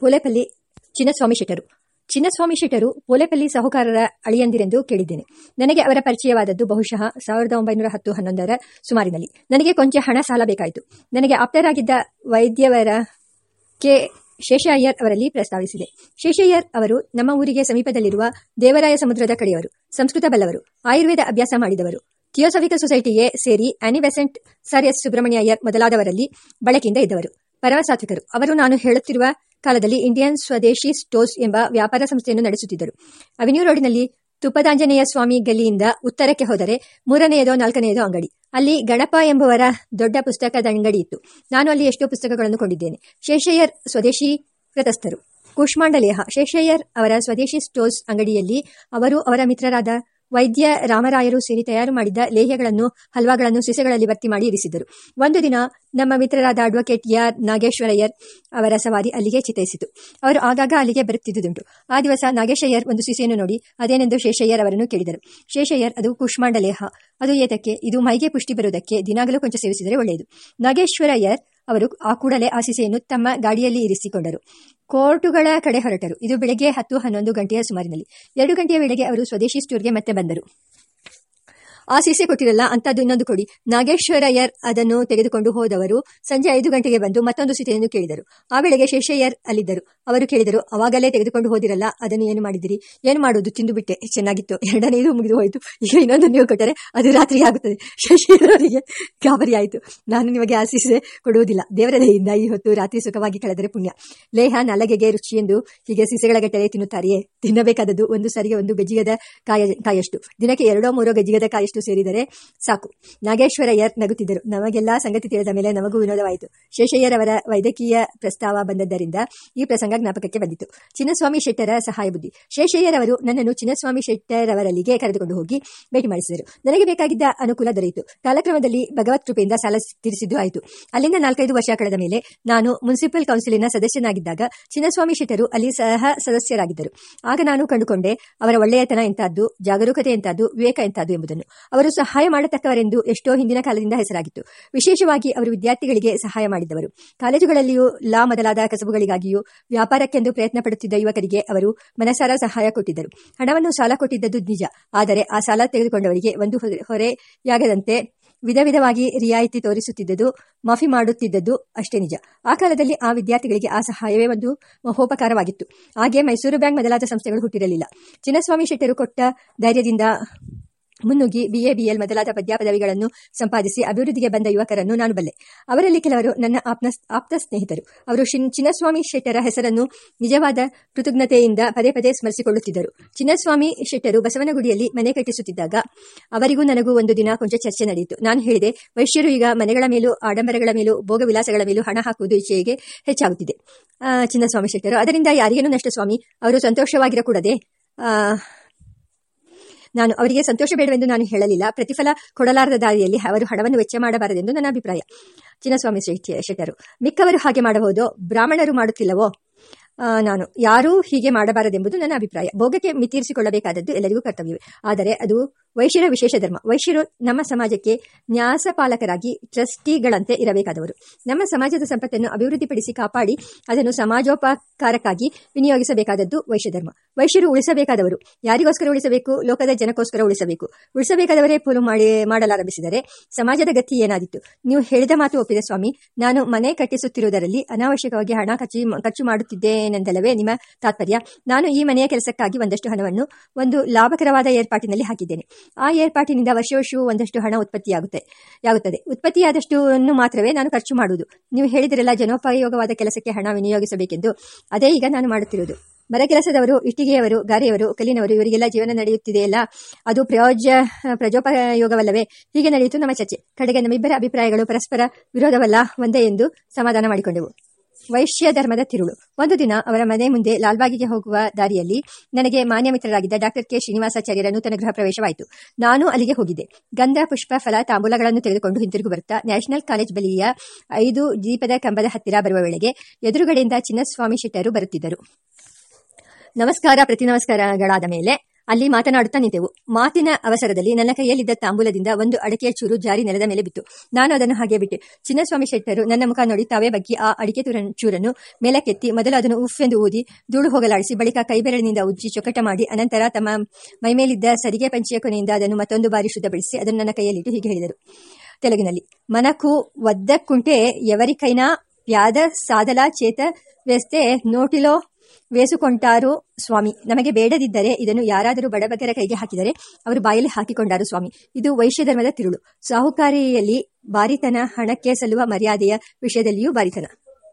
ಪೋಲೆಪಲ್ಲಿ ಚಿನ್ನಸ್ವಾಮಿ ಶೆಟ್ಟರು. ಚಿನ್ನಸ್ವಾಮಿ ಶೆಟ್ಟರು ಪೋಲೆಪಲ್ಲಿ ಸಹಕಾರರ ಅಳಿಯಂದಿರೆಂದು ಕೇಳಿದ್ದೇನೆ. ನನಗೆ ಅವರ ಪರಿಚಯವಾದದ್ದು ಬಹುಶಃ ಸಾವಿರದ ಒಂಬೈನೂರ ಹತ್ತು ಹನ್ನೊಂದರ ಸುಮಾರಿನಲ್ಲಿ. ನನಗೆ ಕೊಂಚ ಹಣ ಸಾಲ ಬೇಕಾಯಿತು. ನನಗೆ ಆಪ್ತರಾಗಿದ್ದ ವೈದ್ಯವರ ಕೆ. ಶೇಷಯ್ಯರ್ ಅವರಲ್ಲಿ ಪ್ರಸ್ತಾವಿಸಿದೆ. ಶೇಷಯ್ಯರ್ ಅವರು ನಮ್ಮ ಊರಿಗೆ ಸಮೀಪದಲ್ಲಿರುವ ದೇವರಾಯ ಸಮುದ್ರದ ಕಡೆಯವರು, ಸಂಸ್ಕೃತ ಬಲ್ಲವರು, ಆಯುರ್ವೇದ ಅಭ್ಯಾಸ ಮಾಡಿದವರು. ಥಿಯೋಸಫಿಕಲ್ ಸೊಸೈಟಿಗೆ ಸೇರಿ Annie Besant sir S Subramania Iyer ಮೊದಲಾದವರಲ್ಲಿ ಬಳಕೆಯಿಂದ ಇದ್ದವರು. ಪರಮಸಾತ್ವಿಕರು ಅವರು ನಾನು ಹೇಳುತ್ತಿರುವ ಕಾಲದಲ್ಲಿ ಇಂಡಿಯನ್ ಸ್ವದೇಶಿ ಸ್ಟೋರ್ಸ್ ಎಂಬ ವ್ಯಾಪಾರ ಸಂಸ್ಥೆಯನ್ನು ನಡೆಸುತ್ತಿದ್ದರು. ಅವೆನ್ಯೂ ರೋಡಿನಲ್ಲಿ ತುಪ್ಪದಾಂಜನೇಯ ಸ್ವಾಮಿ ಗಲ್ಲಿಯಿಂದ ಉತ್ತರಕ್ಕೆ ಹೋದರೆ ಮೂರನೆಯದೋ ನಾಲ್ಕನೆಯದೋ ಅಂಗಡಿ. ಅಲ್ಲಿ ಗಣಪ ಎಂಬುವರ ದೊಡ್ಡ ಪುಸ್ತಕದ ಅಂಗಡಿ ಇತ್ತು. ನಾನು ಅಲ್ಲಿ ಎಷ್ಟೋ ಪುಸ್ತಕಗಳನ್ನು ಕೊಂಡಿದ್ದೇನೆ. ಶೇಷಯ್ಯರ್ ಸ್ವದೇಶಿ ಕೃತಸ್ಥರು ಕೂಷ್ಮಾಂಡಲೇಹ. ಶೇಷಯ್ಯರ್ ಅವರ ಸ್ವದೇಶಿ ಸ್ಟೋರ್ಸ್ ಅಂಗಡಿಯಲ್ಲಿ ಅವರು ಅವರ ಮಿತ್ರರಾದ ವೈದ್ಯ ರಾಮರಾಯರು ಸೇರಿ ತಯಾರು ಮಾಡಿದ್ದ ಲೇಹ್ಯಗಳನ್ನು, ಹಲ್ವಾಗಳನ್ನು ಸಿಸೆಗಳಲ್ಲಿ ಭರ್ತಿ ಮಾಡಿ ಇರಿಸಿದರು ಒಂದು ದಿನ ನಮ್ಮ ಮಿತ್ರರಾದ ಅಡ್ವೊಕೇಟ್ ಆರ್ ನಾಗೇಶ್ವರಯ್ಯರ್ ಅವರ ಸವಾರಿ ಅಲ್ಲಿಗೆ ಚಿತೈಸಿತು ಅವರು ಆಗಾಗ ಅಲ್ಲಿಗೆ ಬರುತ್ತಿದ್ದುದುಂಟು. ಆ ದಿವಸ ನಾಗೇಶಯ್ಯರ್ ಒಂದು ಸಿಸೆಯನ್ನು ನೋಡಿ ಅದೇನೆಂದು ಶೇಷಯ್ಯರ್ ಅವರನ್ನು ಕೇಳಿದರು. ಶೇಷಯ್ಯರ್, ಅದು ಕುಷ್ಮಾಂಡಲೇಹ ಅದು ಏತಕ್ಕೆ? ಇದು ಮೈಗೆ ಪುಷ್ಟಿ ಬರುವುದಕ್ಕೆ. ದಿನಾಗಲೂ ಕೊಂಚ ಸೇವಿಸಿದರೆ ಒಳ್ಳೆಯದು. ನಾಗೇಶ್ವರಯ್ಯರ್ ಅವರು ಆ ಕೂಡಲೇ ಆ ಸಿಸೆಯನ್ನು ತಮ್ಮ ಗಾಡಿಯಲ್ಲಿ ಇರಿಸಿಕೊಂಡರು. ಕೋರ್ಟುಗಳ ಕಡೆ ಹೊರಟರು. ಇದು ಬೆಳಗ್ಗೆ ಹತ್ತು ಹನ್ನೊಂದು ಗಂಟೆಯ ಸುಮಾರಿನಲ್ಲಿ. ಎರಡು ಗಂಟೆಯ ವೇಳೆಗೆ ಅವರು ಸ್ವದೇಶಿ ಸ್ಟೋರ್ಗೆ ಮತ್ತೆ ಬಂದರು. ಆ ಸೀಸೆ ಕೊಟ್ಟಿರಲ್ಲ ಅಂತದ್ದು ಇನ್ನೊಂದು ಕೊಡಿ. ನಾಗೇಶ್ವರಯ್ಯರ್ ಅದನ್ನು ತೆಗೆದುಕೊಂಡು ಹೋದವರು ಸಂಜೆ ಐದು ಗಂಟೆಗೆ ಬಂದು ಮತ್ತೊಂದು ಸೀತೆಯನ್ನು ಕೇಳಿದರು. ಆ ವೇಳೆಗೆ ಶೇಷಯ್ಯರ್ ಅಲ್ಲಿದ್ದರು. ಅವರು ಕೇಳಿದರು, ಅವಾಗಲೇ ತೆಗೆದುಕೊಂಡು ಹೋದಿರಲ್ಲ, ಅದನ್ನು ಏನು ಮಾಡಿದಿರಿ ಏನು ಮಾಡುವುದು ತಿಂದು ಬಿಟ್ಟೆ. ಚೆನ್ನಾಗಿತ್ತು. ಎರಡನೇದು ಮುಗಿದು ಹೋಯಿತು. ಈಗ ಇನ್ನೊಂದು ನೀವು ಕೊಟ್ಟರೆ ಅದು ರಾತ್ರಿ ಆಗುತ್ತದೆ. ಶೇಷಯ್ಯರವರಿಗೆ, ಗಾಬರಿ ಆಯಿತು. ನಾನು ನಿಮಗೆ ಆ ಸೀಸೆ ಕೊಡುವುದಿಲ್ಲ. ದೇವರ ದಯೆಯಿಂದ ಈ ಹೊತ್ತು ರಾತ್ರಿ ಸುಖವಾಗಿ ಕಳೆದರೆ ಪುಣ್ಯ. ಲೇಹ ನಲಗೆಗೆ ರುಚಿ ಎಂದು ಹೀಗೆ ಸೀಸೆಗಳ ಗಟ್ಟಲೆ ತಿನ್ನುತ್ತಾರೆಯೇ? ತಿನ್ನಬೇಕಾದದ್ದು ಒಂದು ಸರಿಗೆ ಒಂದು ಗಜ್ಜಿಗದ ಕಾಯ, ಕಾಯಷ್ಟು. ದಿನಕ್ಕೆ ಎರಡೋ ಮೂರೋ ಗಜ್ಜಿಗದ ಕಾಯಷ್ಟು ಸೇರಿದರೆ ಸಾಕು. ನಾಗೇಶ್ವರಯ್ಯರ್ ನಗುತ್ತಿದ್ದರು. ನಮಗೆಲ್ಲಾ ಸಂಗತಿ ತಿಳಿದ ಮೇಲೆ ನಮಗೂ ವಿನೋದವಾಯಿತು. ಶೇಷಯ್ಯರವರ ವೈದ್ಯಕೀಯ ಪ್ರಸ್ತಾವ ಬಂದದ್ದರಿಂದ ಈ ಪ್ರಸಂಗ ಜ್ಞಾಪಕಕ್ಕೆ ಬಂದಿತು. ಚಿನ್ನಸ್ವಾಮಿ ಶೆಟ್ಟರ ಸಹಾಯ ಬುದ್ಧಿ. ಶೇಷಯ್ಯರವರು ನನ್ನನ್ನು ಚಿನ್ನಸ್ವಾಮಿ ಶೆಟ್ಟರವರಲ್ಲಿಗೆ ಕರೆದುಕೊಂಡು ಹೋಗಿ ಭೇಟಿ ಮಾಡಿಸಿದರು. ನನಗೆ ಬೇಕಾಗಿದ್ದ ಅನುಕೂಲ ದೊರೆಯಿತು. ಕಾಲಕ್ರಮದಲ್ಲಿ ಭಗವತ್ ಕೃಪೆಯಿಂದ ಸಾಲ ತೀರಿಸಿದ್ದು ಆಯಿತು. ಅಲ್ಲಿಂದ ನಾಲ್ಕೈದು ವರ್ಷ ಕಳೆದ ಮೇಲೆ ನಾನು ಮುನ್ಸಿಪಲ್ ಕೌನ್ಸಿಲಿನ ಸದಸ್ಯನಾಗಿದ್ದಾಗ ಚಿನ್ನಸ್ವಾಮಿ ಶೆಟ್ಟರು ಅಲ್ಲಿ ಸಹ ಸದಸ್ಯರಾಗಿದ್ದರು. ಆಗ ನಾನು ಕಂಡುಕೊಂಡೆ ಅವರ ಒಳ್ಳೆಯತನ ಎಂತಾದ್ದು ಜಾಗರೂಕತೆ ಎಂತಾದ್ದು ವಿವೇಕ ಎಂತಾದ್ದು ಎಂಬುದನ್ನು. ಅವರು ಸಹಾಯ ಮಾಡತಕ್ಕವರೆಂದು ಎಷ್ಟೋ ಹಿಂದಿನ ಕಾಲದಿಂದ ಹೆಸರಾಗಿತ್ತು. ವಿಶೇಷವಾಗಿ ಅವರು ವಿದ್ಯಾರ್ಥಿಗಳಿಗೆ ಸಹಾಯ ಮಾಡಿದವರು. ಕಾಲೇಜುಗಳಲ್ಲಿಯೂ ಲಾ ಮೊದಲಾದ ಕಸಬುಗಳಿಗಾಗಿಯೂ ವ್ಯಾಪಾರಕ್ಕೆಂದು ಪ್ರಯತ್ನ ಪಡುತ್ತಿದ್ದ ಯುವಕರಿಗೆ ಅವರು ಮನಸಾರ ಸಹಾಯ ಕೊಟ್ಟಿದ್ದರು. ಹಣವನ್ನು ಸಾಲ ಕೊಟ್ಟಿದ್ದದ್ದು ನಿಜ. ಆದರೆ ಆ ಸಾಲ ತೆಗೆದುಕೊಂಡವರಿಗೆ ಒಂದು ಹೊರೆಯಾಗದಂತೆ ವಿಧ ವಿಧವಾಗಿ ರಿಯಾಯಿತಿ ತೋರಿಸುತ್ತಿದ್ದುದು ಮಾಫಿ ಮಾಡುತ್ತಿದ್ದದ್ದು ಅಷ್ಟೇ ನಿಜ. ಆ ಕಾಲದಲ್ಲಿ ಆ ವಿದ್ಯಾರ್ಥಿಗಳಿಗೆ ಆ ಸಹಾಯವೇ ಒಂದು ಮಹೋಪಕಾರವಾಗಿತ್ತು. ಹಾಗೆ ಮೈಸೂರು ಬ್ಯಾಂಕ್ ಮೊದಲಾದ ಸಂಸ್ಥೆಗಳು ಹುಟ್ಟಿರಲಿಲ್ಲ. ಚಿನ್ನಸ್ವಾಮಿ ಶೆಟ್ಟರು ಕೊಟ್ಟ ಧೈರ್ಯದಿಂದ ಮುನ್ನುಗ್ಗಿ ಬಿಎ ಬಿಎಲ್ ಮೊದಲಾದ ಪದ್ಯ ಪದವಿಗಳನ್ನು ಸಂಪಾದಿಸಿ ಅಭಿವೃದ್ಧಿಗೆ ಬಂದ ಯುವಕರನ್ನು ನಾನು ಬಲ್ಲೆ. ಅವರಲ್ಲಿ ಕೆಲವರು ನನ್ನ ಆಪ್ನ ಆಪ್ತ ಸ್ನೇಹಿತರು. ಅವರು ಚಿನ್ನಸ್ವಾಮಿ ಶೆಟ್ಟರ ಹೆಸರನ್ನು ನಿಜವಾದ ಕೃತಜ್ಞತೆಯಿಂದ ಪದೇ ಪದೇ ಸ್ಮರಿಸಿಕೊಳ್ಳುತ್ತಿದ್ದರು. ಚಿನ್ನಸ್ವಾಮಿ ಶೆಟ್ಟರು ಬಸವನಗುಡಿಯಲ್ಲಿ ಮನೆ ಕಟ್ಟಿಸುತ್ತಿದ್ದಾಗ ಅವರಿಗೂ ನನಗೂ ಒಂದು ದಿನ ಕೊಂಚ ಚರ್ಚೆ ನಡೆಯಿತು. ನಾನು ಹೇಳಿದೆ, ವೈಶ್ಯರು ಈಗ ಮನೆಗಳ ಮೇಲೂ ಆಡಂಬರಗಳ ಮೇಲೂ ಭೋಗ ವಿಲಾಸಗಳ ಮೇಲೂ ಹಣ ಹಾಕುವುದು ಇಚ್ಛೆಗೆ ಹೆಚ್ಚಾಗುತ್ತಿದೆ. ಚಿನ್ನಸ್ವಾಮಿ ಶೆಟ್ಟರು, ಅದರಿಂದ ಯಾರಿಗೇನು ನಷ್ಟ ಸ್ವಾಮಿ? ಅವರು ಸಂತೋಷವಾಗಿರಕೂಡದೆ? ನಾನು ಅವರಿಗೆ ಸಂತೋಷ ಬೇಡವೆಂದು ನಾನು ಹೇಳಲಿಲ್ಲ. ಪ್ರತಿಫಲ ಕೊಡಲಾರದ ದಾರಿಯಲ್ಲಿ ಅವರು ಹಣವನ್ನು ವೆಚ್ಚ ಮಾಡಬಾರದೆಂದು ನನ್ನ ಅಭಿಪ್ರಾಯ. ಚಿನ್ನಸ್ವಾಮಿ ಶೆಟ್ಟರು, ಮಿಕ್ಕವರು ಹಾಗೆ ಮಾಡಬಹುದು, ಬ್ರಾಹ್ಮಣರು ಮಾಡುತ್ತಿಲ್ಲವೋ? ನಾನು, ಯಾರೂ ಹೀಗೆ ಮಾಡಬಾರದೆಂಬುದು ನನ್ನ ಅಭಿಪ್ರಾಯ. ಭೋಗಕ್ಕೆ ಮಿತಿರಿಸಿಕೊಳ್ಳಬೇಕಾದದ್ದು ಎಲ್ಲರಿಗೂ ಕರ್ತವ್ಯವೇ. ಆದರೆ ಅದು ವೈಶ್ಯರ ವಿಶೇಷ ಧರ್ಮ. ವೈಶ್ಯರು ನಮ್ಮ ಸಮಾಜಕ್ಕೆ ನ್ಯಾಸಪಾಲಕರಾಗಿ ಟ್ರಸ್ಟಿಗಳಂತೆ ಇರಬೇಕಾದವರು. ನಮ್ಮ ಸಮಾಜದ ಸಂಪತ್ತನ್ನು ಅಭಿವೃದ್ಧಿಪಡಿಸಿ ಕಾಪಾಡಿ ಅದನ್ನು ಸಮಾಜೋಪಕಾರಕ್ಕಾಗಿ ವಿನಿಯೋಗಿಸಬೇಕಾದದ್ದು ವೈಶ್ಯ ಧರ್ಮ. ವೈಶ್ಯರು ಉಳಿಸಬೇಕಾದವರು. ಯಾರಿಗೋಸ್ಕರ ಉಳಿಸಬೇಕು? ಲೋಕದ ಜನಕ್ಕೋಸ್ಕರ ಉಳಿಸಬೇಕು. ಉಳಿಸಬೇಕಾದವರೇ ಪೋಲು ಮಾಡಿ, ಮಾಡಲಾರಂಭಿಸಿದರೆ ಸಮಾಜದ ಗತಿ ಏನಾದಿತ್ತು ನೀವು ಹೇಳಿದ ಮಾತು ಒಪ್ಪಿದ ಸ್ವಾಮಿ. ನಾನು ಮನೆ ಕಟ್ಟಿಸುತ್ತಿರುವುದರಲ್ಲಿ ಅನಾವಶ್ಯಕವಾಗಿ ಹಣ ಖರ್ಚು ಖರ್ಚು ಮಾಡುತ್ತಿದ್ದೇನೆಂದಲ್ಲವೇ ನಿಮ್ಮ ತಾತ್ಪರ್ಯ. ನಾನು ಈ ಮನೆಯ ಕೆಲಸಕ್ಕಾಗಿ ಒಂದಷ್ಟು ಹಣವನ್ನು ಒಂದು ಲಾಭಕರವಾದ ಏರ್ಪಾಟಿನಲ್ಲಿ ಹಾಕಿದ್ದೇನೆ. ಆ ಏರ್ಪಾಟಿನಿಂದ ವರ್ಷ ವರ್ಷವೂ ಒಂದಷ್ಟು ಹಣ ಉತ್ಪತ್ತಿಯಾಗುತ್ತೆ ಆಗುತ್ತದೆ ಉತ್ಪತ್ತಿಯಾದಷ್ಟು ಮಾತ್ರವೇ ನಾನು ಖರ್ಚು ಮಾಡುವುದು. ನೀವು ಹೇಳಿದಿರಲ್ಲ ಜನೋಪಯೋಗವಾದ ಕೆಲಸಕ್ಕೆ ಹಣ ವಿನಿಯೋಗಿಸಬೇಕೆಂದು. ಅದೇ ಈಗ ನಾನು ಮಾಡುತ್ತಿರುವುದು. ಮರ ಕೆಲಸದವರು ಇಟ್ಟಿಗೆಯವರು, ಗಾರೆಯವರು, ಕಲ್ಲಿನವರು, ಇವರಿಗೆಲ್ಲ ಜೀವನ ನಡೆಯುತ್ತಿದೆಯಲ್ಲ? ಅದು ಪ್ರಯೋಜ ಪ್ರಜೋಪಯೋಗವಲ್ಲವೇ? ಹೀಗೆ ನಡೆಯಿತು ನಮ್ಮ ಚರ್ಚೆ. ಕಡೆಗೆ ನಮ್ಮಿಬ್ಬರ ಅಭಿಪ್ರಾಯಗಳು ಪರಸ್ಪರ ವಿರೋಧವಲ್ಲ, ಒಂದೇ ಎಂದು ಸಮಾಧಾನ ಮಾಡಿಕೊಂಡೆವು. ವೈಶ್ಯ ಧರ್ಮದ ತಿರುಳು. ಒಂದು ದಿನ ಅವರ ಮನೆ ಮುಂದೆ ಲಾಲ್ಬಾಗಿಗೆ ಹೋಗುವ ದಾರಿಯಲ್ಲಿ ನನಗೆ ಮಾನ್ಯ ಮಿತ್ರರಾಗಿದ್ದ ಡಾಕ್ಟರ್ ಕೆ. ಶ್ರೀನಿವಾಸಾಚಾರ್ಯರ ನೂತನ ಗೃಹ ಪ್ರವೇಶವಾಯಿತು. ನಾನು ಅಲ್ಲಿಗೆ ಹೋಗಿದ್ದೆ. ಗಂಧ, ಪುಷ್ಪ, ಫಲ, ತಾಂಬೂಲಗಳನ್ನು ತೆಗೆದುಕೊಂಡು ಹಿಂತಿರುಗು ಬರುತ್ತಾ ನ್ಯಾಷನಲ್ ಕಾಲೇಜ್ ಬಳಿಯ ಐದು ದೀಪದ ಕಂಬದ ಹತ್ತಿರ ಬರುವ ವೇಳೆಗೆ ಎದುರುಗಡೆಯಿಂದ ಚಿನ್ನಸ್ವಾಮಿ ಶೆಟ್ಟರು ಬರುತ್ತಿದ್ದರು. ನಮಸ್ಕಾರ, ಪ್ರತಿ ನಮಸ್ಕಾರಗಳಾದ ಮೇಲೆ ಅಲ್ಲಿ ಮಾತನಾಡುತ್ತಾ ನಿಂತೆವು ಮಾತಿನ ಅವಸರದಲ್ಲಿ ನನ್ನ ಕೈಯಲ್ಲಿದ್ದ ತಾಂಬೂಲದಿಂದ ಒಂದು ಅಡಿಕೆಯ ಚೂರು ಜಾರಿ ನೆಲದ ಮೇಲೆ ಬಿತ್ತು ನಾನು ಅದನ್ನು ಹಾಗೆ ಬಿಟ್ಟೆ ಚಿನ್ನಸ್ವಾಮಿ ಶೆಟ್ಟರು ನನ್ನ ಮುಖ ನೋಡಿ ತಾವೇ ಬಗ್ಗೆ ಆ ಅಡಿಕೆ ತುರ- ಚೂರನ್ನು ಮೇಲಕ್ಕೆತ್ತಿ ಮೊದಲು ಅದನ್ನು ಉಫ್ ಎಂದು ಊದಿ ಧೂಳು ಹೋಗಲಾಡಿಸಿ ಬಳಿಕ ಕೈಬೆರಳಿನಿಂದ ಉಜ್ಜಿ ಚೊಕಟ ಮಾಡಿ ಅನಂತರ ತಮ್ಮ ಮೈಮೇಲಿದ್ದ ಸರಿಗೆ ಪಂಚಿಯ ಕೊನೆಯಿಂದ ಅದನ್ನು ಮತ್ತೊಂದು ಬಾರಿ ಶುದ್ಧಪಡಿಸಿ ಅದನ್ನು ನನ್ನ ಕೈಯಲ್ಲಿಟ್ಟು ಹೀಗೆ ಹೇಳಿದರು ತೆಲುಗಿನಲ್ಲಿ మనకు వద్దకుంటే ఎవరికైనా వ్యాధ సాధల చేత వేస్తే నోటిలో ವೇಸುಕೊಂಟಾರು ಸ್ವಾಮಿ, ನಮಗೆ ಬೇಡದಿದ್ದರೆ ಇದನ್ನು ಯಾರಾದರೂ ಬಡಬಗರ ಕೈಗೆ ಹಾಕಿದರೆ ಅವರು ಬಾಯಲ್ಲಿ ಹಾಕಿಕೊಂಡಾರು ಸ್ವಾಮಿ. ಇದು ವೈಶ್ಯ ಧರ್ಮದ ತಿರುಳು. ಸಾಹುಕಾರಿಯಲ್ಲಿ ಬಾರಿತನ, ಹಣಕ್ಕೆ ಸಲ್ಲುವ ಮರ್ಯಾದೆಯ ವಿಷಯದಲ್ಲಿಯೂ ಬಾರಿತನ.